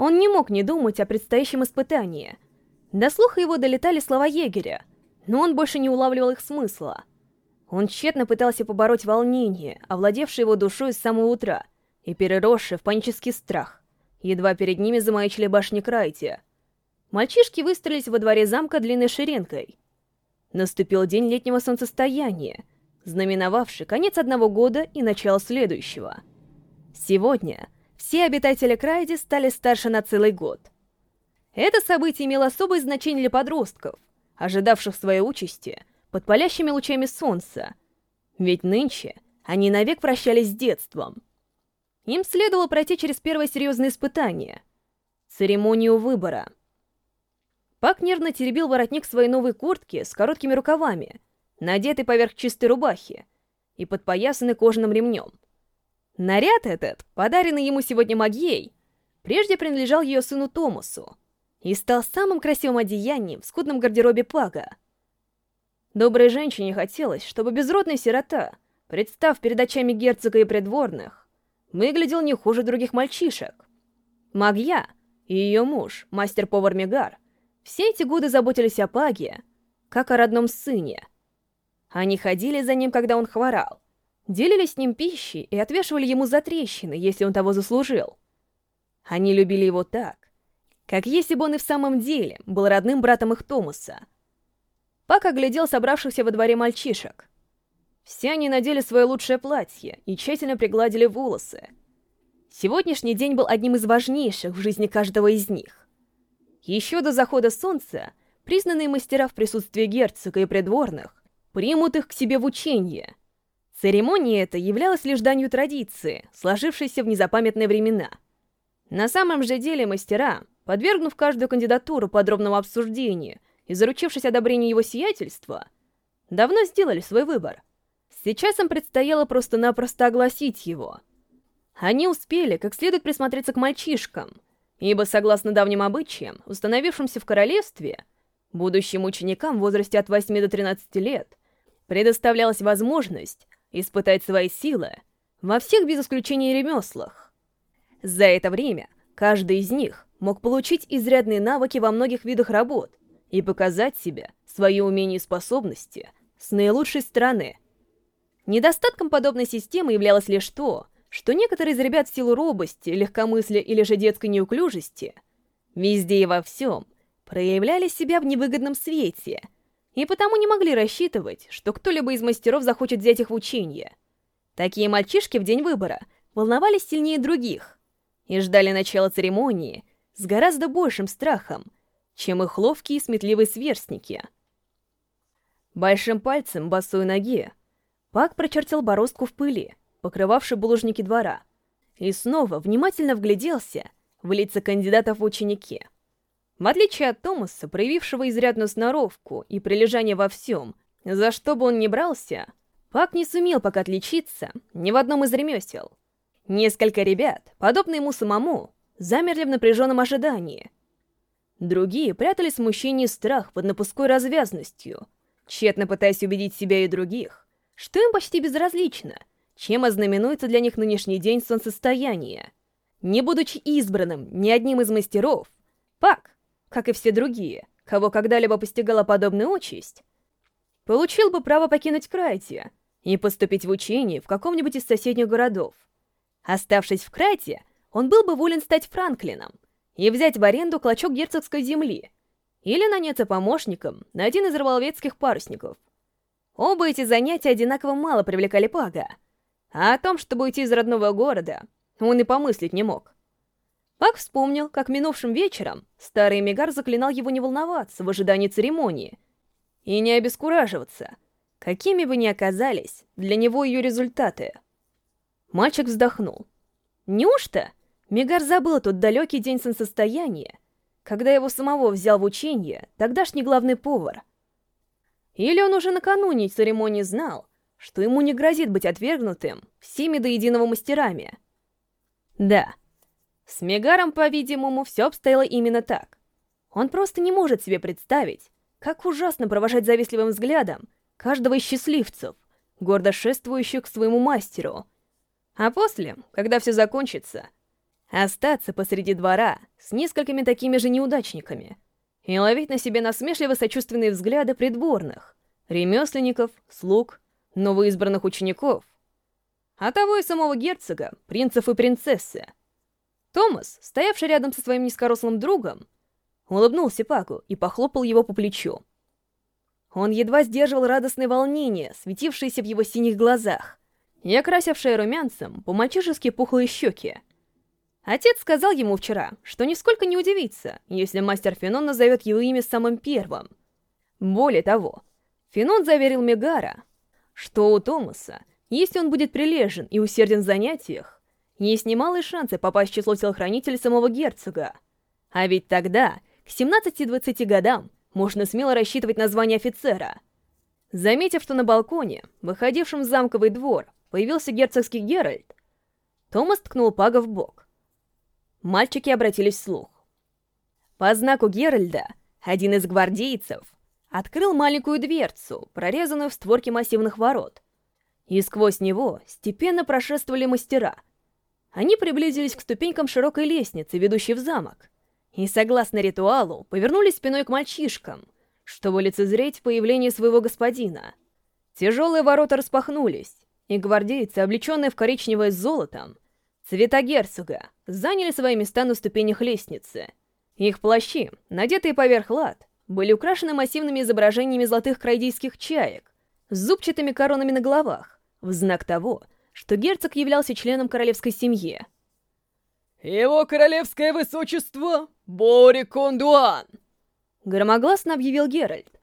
Он не мог не думать о предстоящем испытании. До слуха его долетали слова егеря, но он больше не улавливал их смысла. Он тщетно пытался побороть волнение, овладевшее его душой с самого утра, и переросшее в панический страх. Едва перед ними замаячили башни Крайте. Мальчишки выстроились во дворе замка длинной ширинкой. Наступил день летнего солнцестояния, знаменовавший конец одного года и начало следующего. Сегодня все обитатели Крайди стали старше на целый год. Это событие имело особое значение для подростков, ожидавших своей участи под палящими лучами солнца, ведь нынче они навек прощались с детством. Им следовало пройти через первое серьезное испытание — церемонию выбора. Пак нервно теребил воротник своей новой куртки с короткими рукавами, надетой поверх чистой рубахи и подпоясанной кожаным ремнем. Наряд этот, подаренный ему сегодня Магьей, прежде принадлежал ее сыну Томасу и стал самым красивым одеянием в скудном гардеробе Пага. Доброй женщине хотелось, чтобы безродная сирота, представ перед очами герцога и придворных, выглядел не хуже других мальчишек. Магья и ее муж, мастер-повар Мегар, все эти годы заботились о Паге, как о родном сыне. Они ходили за ним, когда он хворал, делились с ним пищей и отвешивали ему за трещины, если он того заслужил. Они любили его так, как если бы он и в самом деле был родным братом их Томаса. Пак оглядел собравшихся во дворе мальчишек. Все они надели свое лучшее платье и тщательно пригладили волосы. Сегодняшний день был одним из важнейших в жизни каждого из них. Еще до захода солнца признанные мастера в присутствии герцога и придворных примут их к себе в учение — Церемония эта являлась лишь данью традиции, сложившейся в незапамятные времена. На самом же деле мастера, подвергнув каждую кандидатуру подробному обсуждению и заручившись одобрением его сиятельства, давно сделали свой выбор. Сейчас им предстояло просто-напросто огласить его. Они успели как следует присмотреться к мальчишкам, ибо, согласно давним обычаям, установившимся в королевстве, будущим ученикам в возрасте от 8 до 13 лет предоставлялась возможность испытать свои силы во всех без исключения ремеслах. За это время каждый из них мог получить изрядные навыки во многих видах работ и показать себе свои умения и способности с наилучшей стороны. Недостатком подобной системы являлось лишь то, что некоторые из ребят в силу робости, легкомыслия или же детской неуклюжести везде и во всем проявляли себя в невыгодном свете — и потому не могли рассчитывать, что кто-либо из мастеров захочет взять их в учение. Такие мальчишки в день выбора волновались сильнее других и ждали начала церемонии с гораздо большим страхом, чем их ловкие и сметливые сверстники. Большим пальцем босой ноги Пак прочертил бороздку в пыли, покрывавшей булыжники двора, и снова внимательно вгляделся в лица кандидатов в ученики — в отличие от Томаса, проявившего изрядную сноровку и прилежание во всем, за что бы он ни брался, Пак не сумел пока отличиться ни в одном из ремесел. Несколько ребят, подобно ему самому, замерли в напряженном ожидании. Другие прятали смущение и страх под напуской развязностью, тщетно пытаясь убедить себя и других, что им почти безразлично, чем ознаменуется для них нынешний день солнцестояния. Не будучи избранным ни одним из мастеров, Пак, как и все другие, кого когда-либо постигала подобная участь, получил бы право покинуть Крайте и поступить в учение в каком-нибудь из соседних городов. Оставшись в Крайте, он был бы волен стать Франклином и взять в аренду клочок герцогской земли или наняться помощником на один из рыболовецких парусников. Оба эти занятия одинаково мало привлекали Пага, а о том, чтобы уйти из родного города, он и помыслить не мог. Пак вспомнил, как минувшим вечером старый Мегар заклинал его не волноваться в ожидании церемонии и не обескураживаться, какими бы ни оказались для него ее результаты. Мальчик вздохнул. Неужто Мегар забыл тот далекий день солнцестояния, когда его самого взял в учение тогдашний главный повар? Или он уже накануне церемонии знал, что ему не грозит быть отвергнутым всеми до единого мастерами? Да, с Мегаром, по-видимому, все обстояло именно так. Он просто не может себе представить, как ужасно провожать завистливым взглядом каждого из счастливцев, гордо шествующих к своему мастеру. А после, когда все закончится, Остаться посреди двора с несколькими такими же неудачниками и ловить на себе насмешливо-сочувственные взгляды придворных, ремесленников, слуг, новоизбранных учеников, а того и самого герцога, принцев и принцессы. Томас, стоявший рядом со своим низкорослым другом, улыбнулся Паку и похлопал его по плечу. Он едва сдерживал радостное волнение, светившееся в его синих глазах, и окрасившее румянцем по-мальчишески пухлые щеки. Отец сказал ему вчера, что нисколько не удивится, если мастер Фенон назовет его имя самым первым. Более того, Фенон заверил Мегара, что у Томаса, если он будет прилежен и усерден в занятиях, есть немалые шансы попасть в число телохранителей самого герцога. А ведь тогда, к 17-20 годам, можно смело рассчитывать на звание офицера. Заметив, что на балконе, выходившем в замковый двор, появился герцогский Геральт, Томас ткнул Пага в бок. Мальчики обратились вслух. По знаку Геральда один из гвардейцев открыл маленькую дверцу, прорезанную в створке массивных ворот, и сквозь него степенно прошествовали мастера. Они приблизились к ступенькам широкой лестницы, ведущей в замок, и, согласно ритуалу, повернулись спиной к мальчишкам, чтобы лицезреть появление своего господина. Тяжелые ворота распахнулись, и гвардейцы, облеченные в коричневое с золотом, цвета герцога, заняли свои места на ступенях лестницы. Их плащи, надетые поверх лад, были украшены массивными изображениями золотых крайдийских чаек с зубчатыми коронами на головах, в знак того, что герцог являлся членом королевской семьи. «Его королевское высочество Бори Кондуан!» Громогласно объявил Геральт.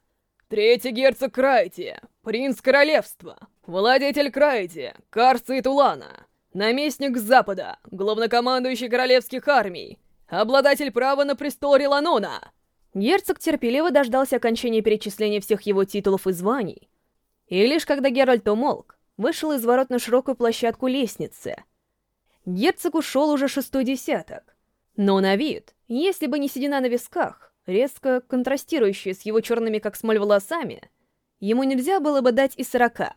«Третий герцог Крайти, принц королевства, владетель Крайти, Карса и Тулана, наместник Запада, главнокомандующий королевских армий, обладатель права на престол Реланона!» Герцог терпеливо дождался окончания перечисления всех его титулов и званий, и лишь когда Геральт умолк, вышел из ворот на широкую площадку лестницы — Герцог ушел уже шестой десяток. Но на вид, если бы не седина на висках, резко контрастирующая с его черными как смоль волосами, ему нельзя было бы дать и сорока.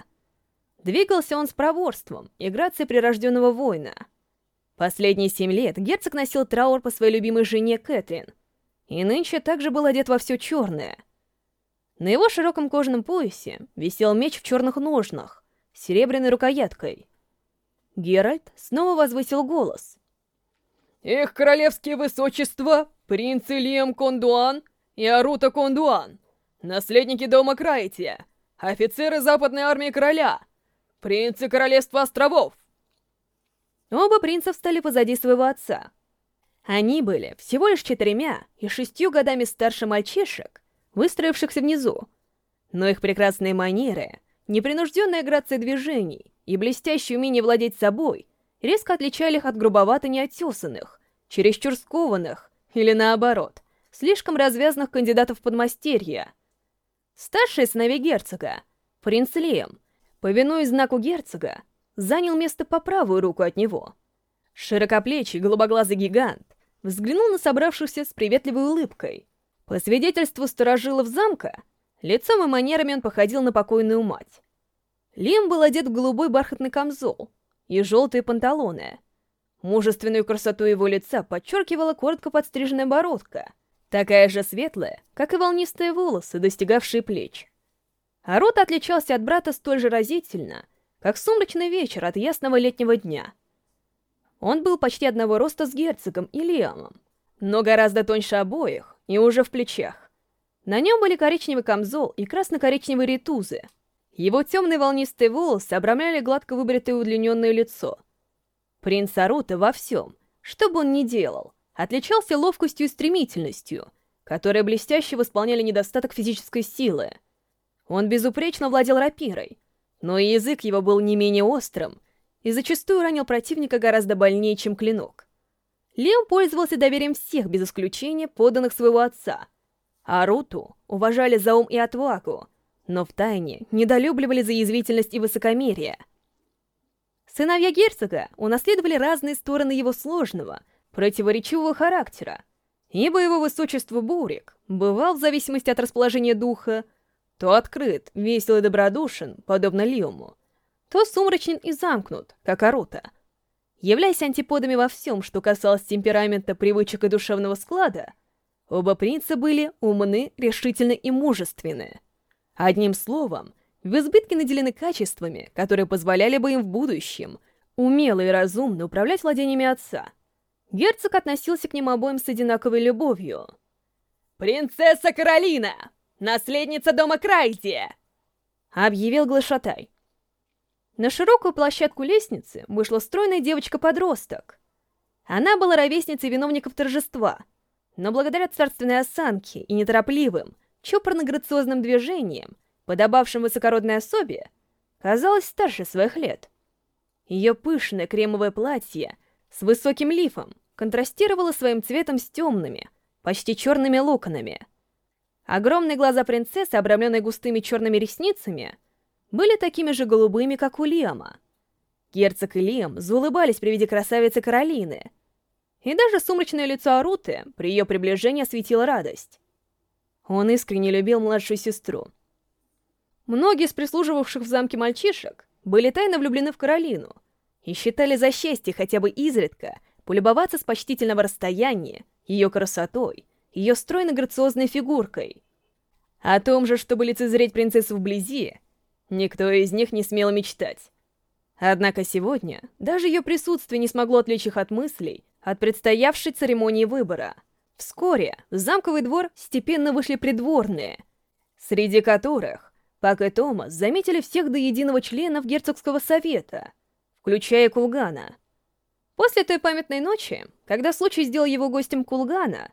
Двигался он с проворством и грацией прирожденного воина. Последние семь лет герцог носил траур по своей любимой жене Кэтрин, и нынче также был одет во все черное. На его широком кожаном поясе висел меч в черных ножнах, серебряной рукояткой — Геральт снова возвысил голос. «Их королевские высочества, принцы Лиам Кондуан и Арута Кондуан, наследники дома Крайтия, офицеры западной армии короля, принцы королевства островов!» Оба принца встали позади своего отца. Они были всего лишь четырьмя и шестью годами старше мальчишек, выстроившихся внизу. Но их прекрасные манеры, непринужденная грация движений и блестящее умение владеть собой резко отличали их от грубовато неотесанных, чересчур скованных или, наоборот, слишком развязанных кандидатов в подмастерья. Старший сыновей герцога, принц Лем, повинуясь знаку герцога, занял место по правую руку от него. Широкоплечий голубоглазый гигант взглянул на собравшихся с приветливой улыбкой. По свидетельству сторожилов замка, лицом и манерами он походил на покойную мать. Лим был одет в голубой бархатный камзол и желтые панталоны. Мужественную красоту его лица подчеркивала коротко подстриженная бородка, такая же светлая, как и волнистые волосы, достигавшие плеч. А рот отличался от брата столь же разительно, как сумрачный вечер от ясного летнего дня. Он был почти одного роста с герцогом и Лиамом, но гораздо тоньше обоих и уже в плечах. На нем были коричневый камзол и красно-коричневые ретузы — его темные волнистые волосы обрамляли гладко выбритое удлиненное лицо. Принц Арута во всем, что бы он ни делал, отличался ловкостью и стремительностью, которые блестяще восполняли недостаток физической силы. Он безупречно владел рапирой, но и язык его был не менее острым и зачастую ранил противника гораздо больнее, чем клинок. Лем пользовался доверием всех, без исключения, подданных своего отца. Аруту уважали за ум и отвагу, но втайне недолюбливали за язвительность и высокомерие. Сыновья герцога унаследовали разные стороны его сложного, противоречивого характера, ибо его высочество Бурик бывал, в зависимости от расположения духа, то открыт, весел и добродушен, подобно Лиуму, то сумрачен и замкнут, как Арута. Являясь антиподами во всем, что касалось темперамента, привычек и душевного склада, оба принца были умны, решительны и мужественны. Одним словом, в избытке наделены качествами, которые позволяли бы им в будущем умело и разумно управлять владениями отца. Герцог относился к ним обоим с одинаковой любовью. «Принцесса Каролина! Наследница дома Крайти!» — объявил глашатай. На широкую площадку лестницы вышла стройная девочка-подросток. Она была ровесницей виновников торжества, но благодаря царственной осанке и неторопливым, чопорно-грациозным движениям, подобавшим высокородной особе, казалась старше своих лет. Ее пышное кремовое платье с высоким лифом контрастировало своим цветом с темными, почти черными локонами. Огромные глаза принцессы, обрамленные густыми черными ресницами, были такими же голубыми, как у Лиама. Герцог и Лиам заулыбались при виде красавицы Каролины, и даже сумрачное лицо Аруты при ее приближении осветило радость. Он искренне любил младшую сестру. Многие из прислуживавших в замке мальчишек были тайно влюблены в Каролину и считали за счастье хотя бы изредка полюбоваться с почтительного расстояния ее красотой, ее стройно-грациозной фигуркой. О том же, чтобы лицезреть принцессу вблизи, Никто из них не смел мечтать. Однако сегодня даже ее присутствие не смогло отвлечь их от мыслей от предстоявшей церемонии выбора. Вскоре в замковый двор степенно вышли придворные, среди которых Пак и Томас заметили всех до единого членов герцогского совета, включая Кулгана. После той памятной ночи, когда случай сделал его гостем Кулгана,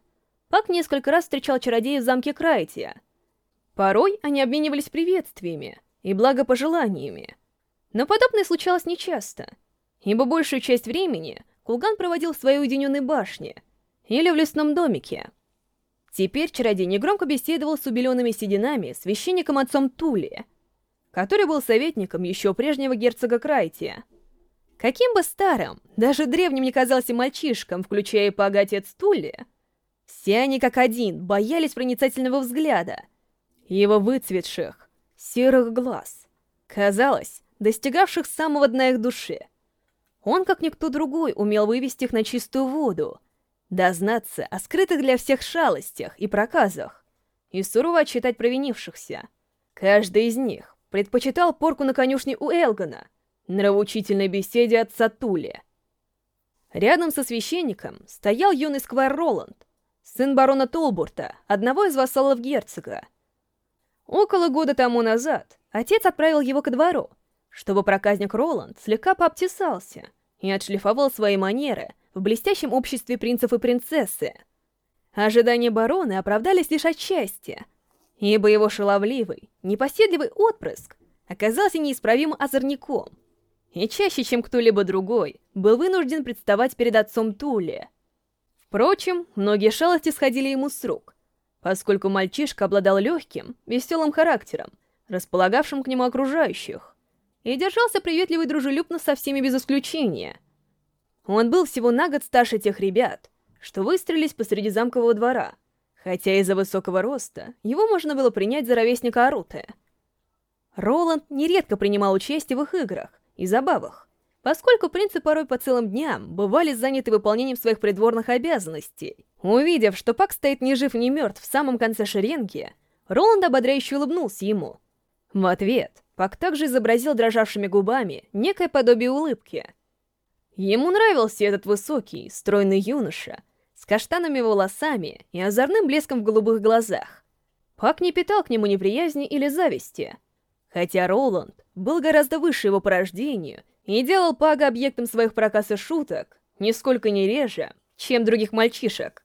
Пак несколько раз встречал чародея в замке Крайтия. Порой они обменивались приветствиями, и благопожеланиями. Но подобное случалось нечасто, ибо большую часть времени Кулган проводил в своей уединенной башне или в лесном домике. Теперь чародей негромко беседовал с убеленными сединами священником отцом Тули, который был советником еще прежнего герцога Крайтия. Каким бы старым, даже древним не казался мальчишкам, включая и пага отец Тули, все они как один боялись проницательного взгляда, его выцветших, серых глаз, казалось, достигавших самого дна их души. Он, как никто другой, умел вывести их на чистую воду, дознаться о скрытых для всех шалостях и проказах, и сурово отчитать провинившихся. Каждый из них предпочитал порку на конюшне у Элгана, нравоучительной беседе от Сатули. Рядом со священником стоял юный сквайр Роланд, сын барона Толбурта, одного из вассалов герцога. Около года тому назад отец отправил его ко двору, чтобы проказник Роланд слегка пообтесался и отшлифовал свои манеры в блестящем обществе принцев и принцессы. Ожидания барона оправдались лишь отчасти, ибо его шаловливый, непоседливый отпрыск оказался неисправимым озорником и чаще, чем кто-либо другой, был вынужден представать перед отцом Тули. Впрочем, многие шалости сходили ему с рук, поскольку мальчишка обладал легким, веселым характером, располагавшим к нему окружающих, и держался приветливо и дружелюбно со всеми без исключения. Он был всего на год старше тех ребят, что выстрелились посреди замкового двора, хотя из-за высокого роста его можно было принять за ровесника Аруты. Роланд нередко принимал участие в их играх и забавах, поскольку принцы порой по целым дням бывали заняты выполнением своих придворных обязанностей. Увидев, что Пак стоит ни жив, ни мертв в самом конце шеренги, Роланд ободряюще улыбнулся ему. В ответ Пак также изобразил дрожавшими губами некое подобие улыбки. Ему нравился этот высокий, стройный юноша, с каштанными волосами и озорным блеском в голубых глазах. Пак не питал к нему неприязни или зависти, хотя Роланд был гораздо выше его по рождению и делал Пага объектом своих проказ и шуток, нисколько не реже, чем других мальчишек.